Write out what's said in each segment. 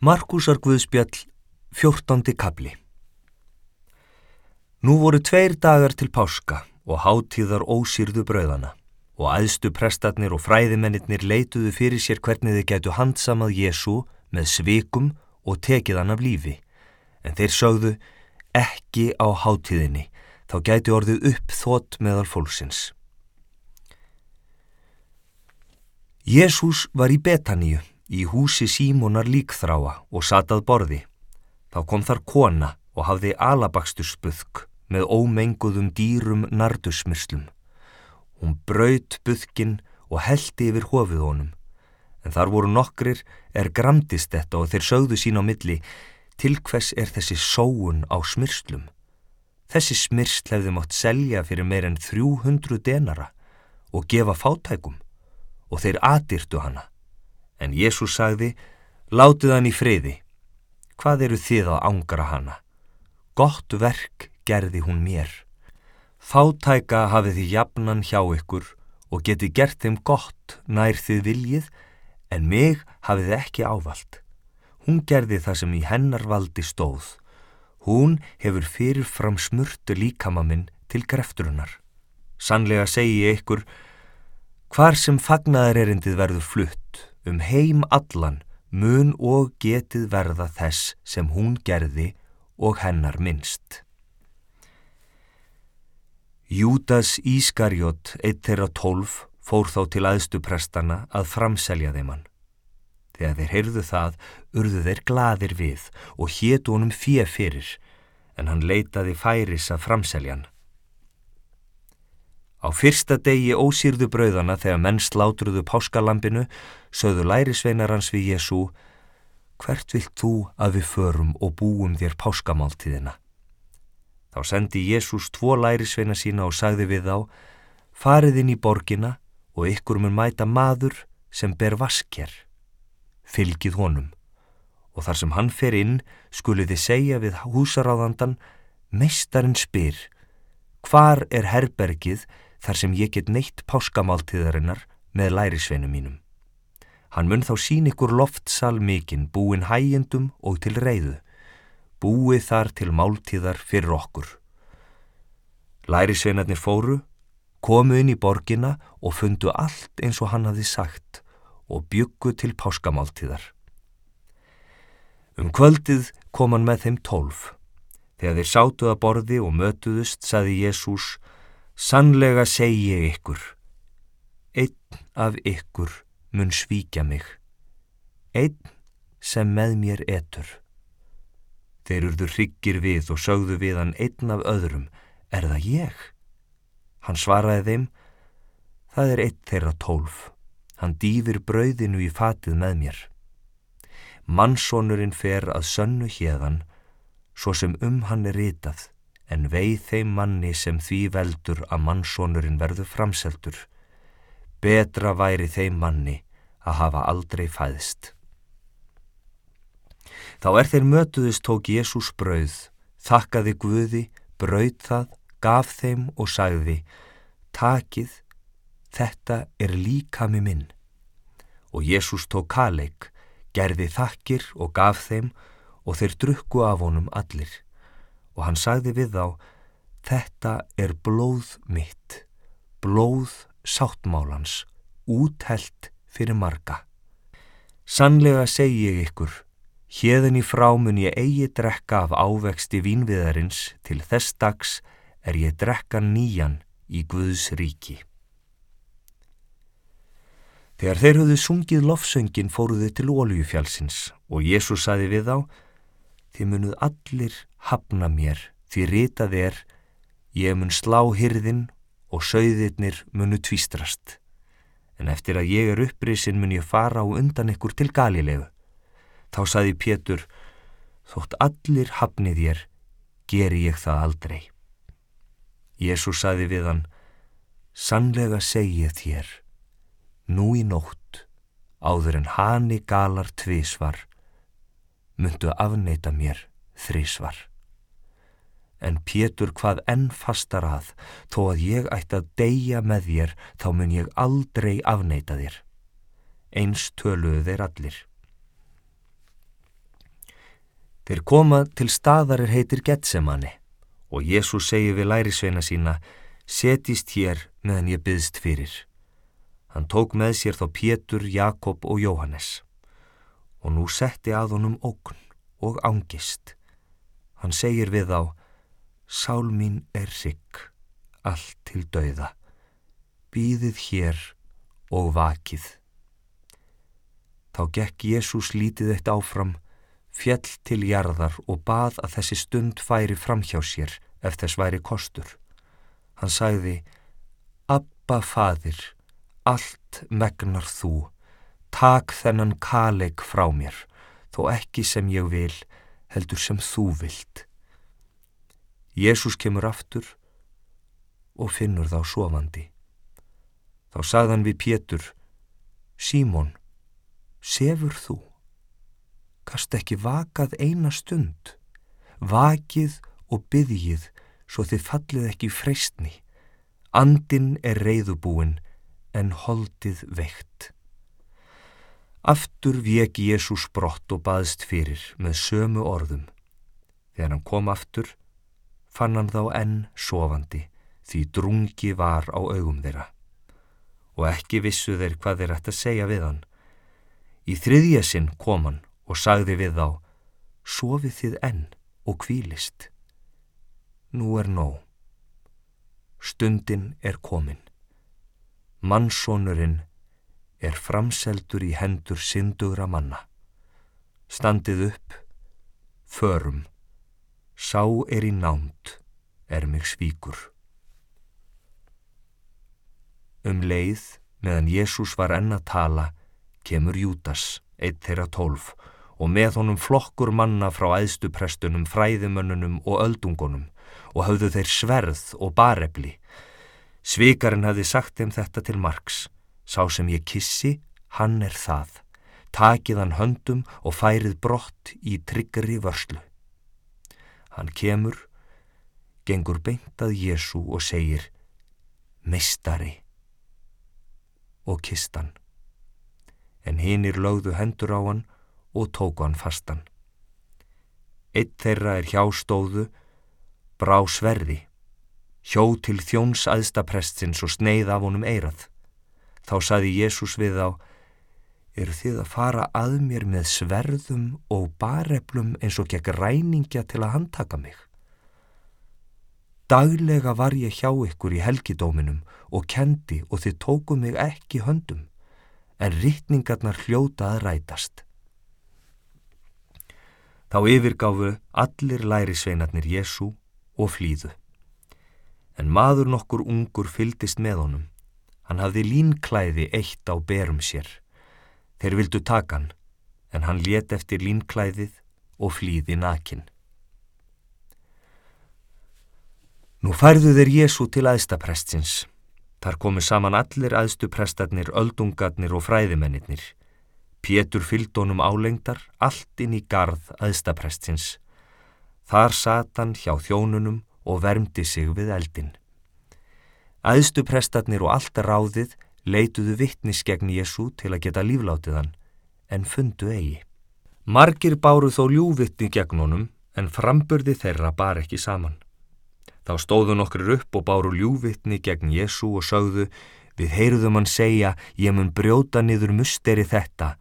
Markusar Guðspjall, 14. kapli Nú voru tveir dagar til páska og hátíðar ósýrðu brauðana og aðstu prestarnir og fræðimennir leituðu fyrir sér hvernig þið getu handsamað Jésu með svikum og tekið hann af lífi. En þeir sögðu ekki á hátíðinni, þá gæti orðið upp þótt meðal fólksins. Jésús var í Betaníu í húsi Símonar líkþráa og satað borði. Þá kom þar kona og hafði alabakstursbuðk með ómenguðum dýrum nardusmyrslum. Hún braut buðkin og heldi yfir hofið honum. En þar voru nokkrir er gramdist þetta og þeir sögðu sín á milli til hvers er þessi sóun á smyrslum. Þessi smyrsl hefði mátt selja fyrir meir en 300 denara og gefa fátækum og þeir adirtu hana. En Jésús sagði, látið hann í friði. Hvað eru þið að ángra hana? Gott verk gerði hún mér. Fátæka hafið þið jafnan hjá ykkur og geti gert þeim gott nær þið viljið, en mig hafið ekki ávald. Hún gerði það sem í hennar valdi stóð. Hún hefur fyrirfram smurtu líkamaminn til grefturunar. Sannlega segi ég ykkur, hvar sem fagnaðar erindið verður flutt, um heim allan mun og getið verða þess sem hún gerði og hennar minnst. Júdas Ískarjót, eitt þeirra tólf, fór þá til aðstuprestana að framselja þeim hann. Þegar þeir heyrðu það, urðu þeir gladir við og hétu honum fjö fyrir, en hann leitaði færis að framselja hann. Á fyrsta degi ósýrðu brauðana þegar menn slátruðu páskalampinu sögðu lærisveinar hans við Jésu Hvert vilt þú að við förum og búum þér páskamáltíðina? Þá sendi Jésús tvo lærisveina sína og sagði við þá Farið inn í borgina og ykkur mun mæta maður sem ber vasker. Fylgið honum og þar sem hann fer inn skuluði segja við húsaráðandan Meistarinn spyr Hvar er herbergið þar sem ég get neitt páskamáltíðarinnar með lærisveinu mínum. Hann mun þá sín ykkur loftsal mikinn búin hægjendum og til reyðu, búið þar til máltíðar fyrir okkur. Lærisveinarnir fóru, komu inn í borgina og fundu allt eins og hann hafði sagt og byggu til páskamáltíðar. Um kvöldið kom hann með þeim tólf. Þegar þeir sátu að borði og mötuðust, saði Jésús, Sannlega segi ég ykkur, einn af ykkur mun svíkja mig, einn sem með mér etur. Þeir urður hryggir við og sögðu við hann einn af öðrum, er það ég? Hann svaraði þeim, það er einn þeirra tólf, hann dýfir brauðinu í fatið með mér. Mannsónurinn fer að sönnu hérðan, svo sem um hann er ritað, en veið þeim manni sem því veldur að mannsónurinn verður framseldur. Betra væri þeim manni að hafa aldrei fæðst. Þá er þeir mötuðist tók Jésús brauð, þakkaði Guði, brauð það, gaf þeim og sagði, takið, þetta er líkami minn. Og Jésús tók kaleik, gerði þakkir og gaf þeim og þeir drukku af honum allir og hann sagði við þá, þetta er blóð mitt, blóð sáttmálans, úthelt fyrir marga. Sannlega segi ég ykkur, hérðin í frámun ég eigi drekka af ávexti vínviðarins til þess dags er ég drekka nýjan í Guðs ríki. Þegar þeir höfðu sungið lofsöngin fóruðu til Óljufjálsins og Jésús saði við þá, þið munuð allir hafna mér því ritað er ég mun slá hyrðin og sögðirnir munu tvístrast en eftir að ég er upprisin mun ég fara á undan ykkur til galilegu þá saði Pétur þótt allir hafnið ég geri ég það aldrei. Jésús saði við hann sannlega segi ég þér nú í nótt áður en hani galar tvísvar myndu afneita mér þrísvar. En Pétur hvað enn fastar að, þó að ég ætti að deyja með þér, þá mun ég aldrei afneita þér. Eins töluðu þeir allir. Þeir koma til staðarir heitir Getsemani og Jésús segir við lærisveina sína, setist hér meðan ég byðst fyrir. Hann tók með sér þá Pétur, Jakob og Jóhannes og nú setti að honum ókn og ángist. Hann segir við á, sál mín er rygg, allt til dauða, býðið hér og vakið. Þá gekk Jésús lítið eitt áfram, fjell til jarðar og bað að þessi stund færi fram hjá sér ef þess væri kostur. Hann sagði, Abba fadir, allt megnar þú, tak þennan kaleg frá mér, þó ekki sem ég vil, heldur sem þú vilt. Jésús kemur aftur og finnur þá sofandi. Þá sagðan við Pétur, Símón, sefur þú? Kast ekki vakað eina stund, vakið og byggjið svo þið fallið ekki freystni. Andin er reyðubúin en holdið veikt. Aftur veki Jésús brott og baðst fyrir með sömu orðum. Þegar hann kom aftur, fann hann þá enn sofandi því drungi var á augum þeirra. Og ekki vissu þeir hvað þeir ætti að segja við hann. Í þriðja sinn kom hann og sagði við þá, sofið þið enn og kvílist. Nú er nóg. Stundin er komin. Mannsónurinn er framseldur í hendur syndugra manna. Standið upp, förum, sá er í nánt, er mig svíkur. Um leið, meðan Jésús var enn að tala, kemur Júdas, eitt þeirra tólf, og með honum flokkur manna frá æðstuprestunum, fræðimönnunum og öldungunum og hafðu þeir sverð og barefli. Svikarinn hafði sagt þeim þetta til margs. Sá sem ég kissi, hann er það. Takið hann höndum og færið brott í tryggri vörslu. Hann kemur, gengur beintað Jésu og segir, Mistari, og kistan. En hinnir lögðu hendur á hann og tóku hann fastan. Eitt þeirra er hjástóðu, brá sverði, hjó til þjóns aðstaprestins og sneið af honum eirað. Þá saði Jésús við á, eru þið að fara að mér með sverðum og bareflum eins og gegn ræningja til að handtaka mig? Daglega var ég hjá ykkur í helgidóminum og kendi og þið tóku mig ekki höndum, en rittningarnar hljóta að rætast. Þá yfirgáfu allir lærisveinarnir Jésú og flýðu. En maður nokkur ungur fyldist með honum Hann hafði línklæði eitt á berum sér. Þeir vildu taka hann, en hann let eftir línklæðið og flýði nakin. Nú færðu þeir Jésu til aðstaprestins. Þar komu saman allir aðstuprestarnir, öldungarnir og fræðimennir. Pétur fylgdónum álengdar, allt inn í garð aðstaprestins. Þar satan hjá þjónunum og vermdi sig við eldin. Æðstu prestarnir og allt ráðið leituðu vittnis gegn Jésu til að geta líflátið hann, en fundu eigi. Margir báru þó ljúvittni gegn honum, en framburði þeirra bar ekki saman. Þá stóðu nokkur upp og báru ljúvittni gegn Jésu og sögðu, við heyruðum hann segja, ég mun brjóta niður musteri þetta,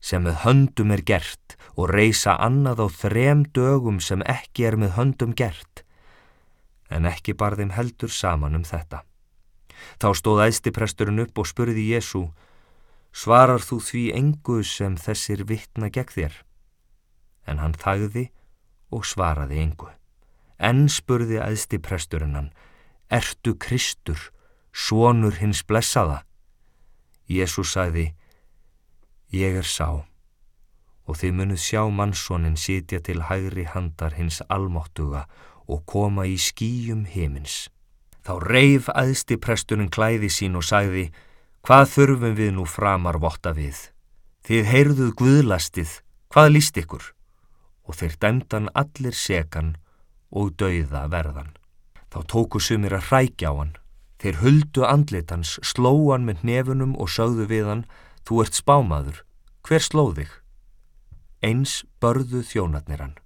sem með höndum er gert, og reysa annað á þrem dögum sem ekki er með höndum gert, en ekki bar þeim heldur saman um þetta. Þá stóð æstipresturinn upp og spurði Jésu, svarar þú því engu sem þessir vittna gegn þér? En hann þagði og svaraði engu. Enn spurði æstipresturinn hann, ertu Kristur, svonur hins blessaða? Jésu sagði, ég er sá og þið munuð sjá mannsónin sitja til hægri handar hins almáttuga og koma í skýjum heimins. Þá reif aðsti presturinn klæði sín og sagði, hvað þurfum við nú framar votta við? Þið heyrðuð guðlastið, hvað líst ykkur? Og þeir dæmdan allir sekan og dauða verðan. Þá tóku sumir að hrækja á hann. Þeir huldu andlitans, slóan með nefunum og sögðu við hann, þú ert spámaður, hver slóð þig? Eins börðu þjónatnir hann.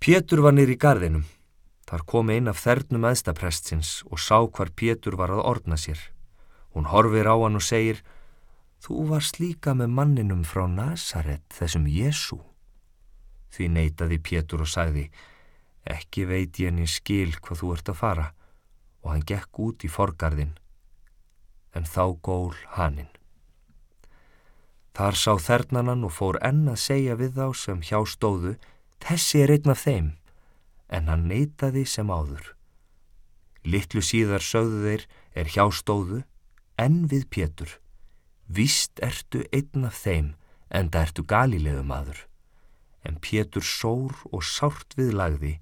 Pétur var nýr í gardinum. Þar kom ein af þernum aðstaprestsins og sá hvar Pétur var að ordna sér. Hún horfir á hann og segir, Þú varst líka með manninum frá Nazaret, þessum Jésu. Því neytaði Pétur og sagði, Ekki veit ég henni skil hvað þú ert að fara og hann gekk út í forgarðin. En þá gól hanninn. Þar sá þernanan og fór enn að segja við þá sem hjá stóðu, Þessi er einn af þeim en hann neytaði sem áður. Littlu síðar sögðu þeir er hjá stóðu, en við Pétur. Vist ertu einn af þeim, en það ertu galilegu maður. En Pétur sór og sárt við lagði,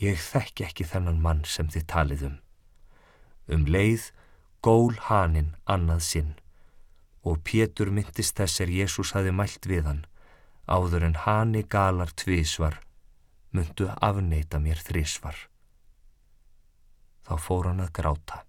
ég þekk ekki þennan mann sem þið talið um. Um leið, gól haninn annað sinn, og Pétur myndist þess er Jésús hafi mælt við hann, áður en hanni galar tvísvar, myndu afneita mér þrísvar. Þá fór hann að gráta.